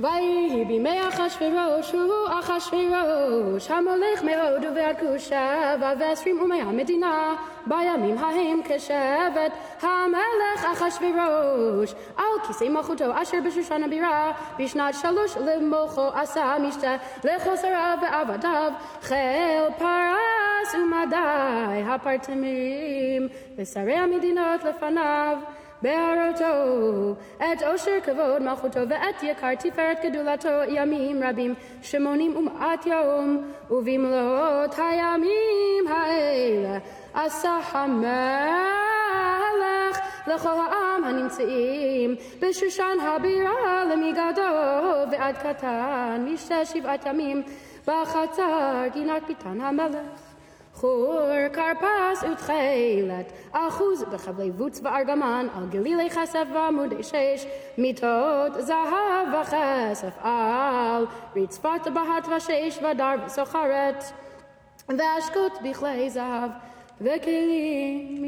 ויהי בימי אחשורוש הוא אחשורוש המולך מהודו ועד כושבע ועשרים אומי המדינה בימים ההם כשבט המלך אחשורוש על כיסא מלכותו אשר בשושן הבירה בשנת שלוש למוחו עשה משתה לכל שריו ועבדיו חיל פרס ומדי הפרטמים ושרי המדינות לפניו בהרתו את עושר כבוד מלכותו ואת יקר תפארת גדולתו ימים רבים שמונים ומעט יום ובמלאת הימים האלה עשה המלך לכל העם הנמצאים בשושן הבירה למגדו ועד קטן משתה שבעת ימים בחצר גינת ביתן המלך חור כרפס ותכלת, אחוז בחבלי בוץ וארגמן, על גלילי כסף ועמודי שש, מיטות זהב וכסף על רצפת בהת ושש ודר וסוחרת, ואשקות בכלי זהב. וכלים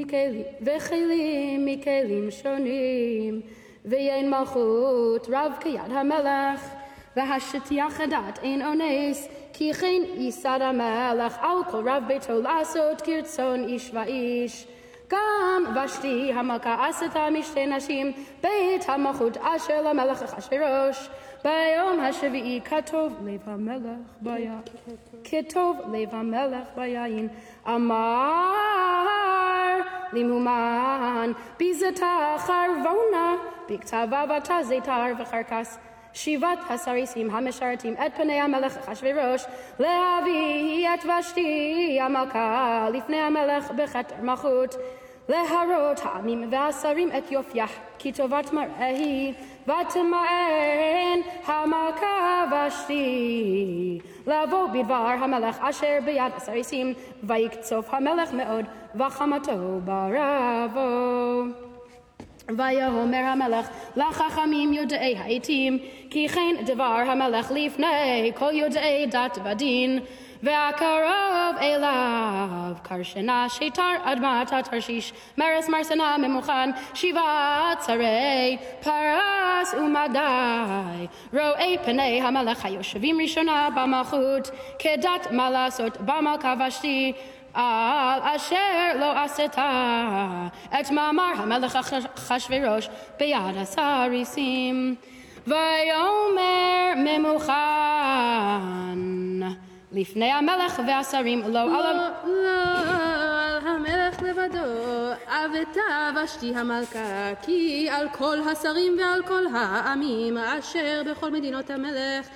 מכלים, מכלים שונים, ויין מלכות רב כיד המלך, והשטיח הדת אין אונס, כי כן ייסד המלך על כל רב ביתו לעשות כרצון איש ואיש. גם ושתי המלכה עשתה משתי נשים בית המלכות אשר למלך אחשורוש. ביום השביעי כתוב לב המלך ביין, כתוב לב המלך ביין, אמר למומן ביזתה חרבונה, בכתבה ותא זיתר וחרקס. שיבת הסריסים המשרתים את פני המלך אחשורוש להביא את ושתי המלכה לפני המלך בכתר מלכות להראות העמים והשרים את יופייה כי טובת מראה היא ותמאן המלכה ושתי. לבוא בדבר המלך אשר ביד הסריסים ויקצוף המלך מאוד וחמתו ברבו ויאמר המלך לחכמים יודעי העתים כי כן דבר המלך לפני כל יודעי דת ודין והקרוב אליו קרשנה שיתר אדמת התרשיש מרס מרסנה ממוכן שבעת שרי פרס ומדי. רואי פני המלך היושבים ראשונה במלכות כדת מה לעשות במלכה ושתי על אשר לא עשתה את מאמר המלך אחשורוש ביד הסריסים. ויאמר ממוכן לפני המלך והשרים לא על לא על המלך לבדו, אבתה ושתי המלכה, כי על כל השרים ועל כל העמים אשר בכל מדינות המלך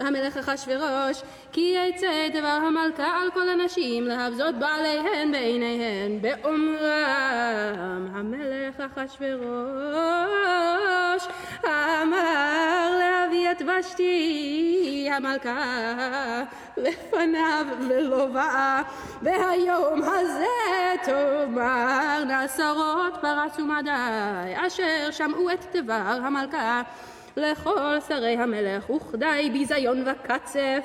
המלך אחשורוש, כי יצא דבר המלכה על כל הנשים להבזות בעליהן בעיניהן, באומרם. המלך אחשורוש אמר להביא את ושתי המלכה לפניו ולא באה, והיום הזה תאמר נסרות פרס ומדי, אשר שמעו את דבר המלכה לכל שרי המלך, וכדי ביזיון וקצף.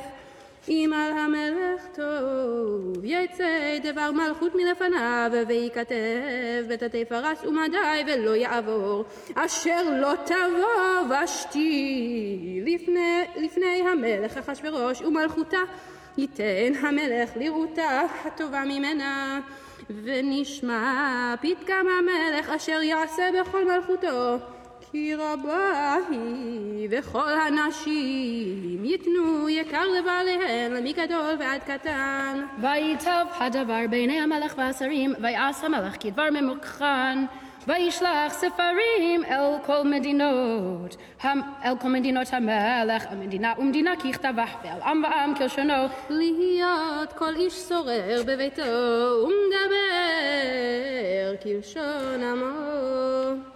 אם על המלך טוב, יצא דבר מלכות מלפניו, וייכתב בתתי פרס ומדי, ולא יעבור, אשר לא תבוא ושתי לפני, לפני המלך אחשורוש ומלכותה, ייתן המלך לראותה הטובה ממנה. ונשמע פתגם המלך אשר יעשה בכל מלכותו. כי רבה היא, וכל הנשים ייתנו יקר לבעליהן, למגדול ועד קטן. ויטב הדבר בעיני המלך והשרים, ויעש המלך כדבר ממוכן. וישלח ספרים אל כל מדינות, אל כל מדינות המלך, על מדינה ומדינה ככתבה, ועל עם ועם כלשונו, להיות כל איש שורר בביתו, ומדבר כלשון עמו.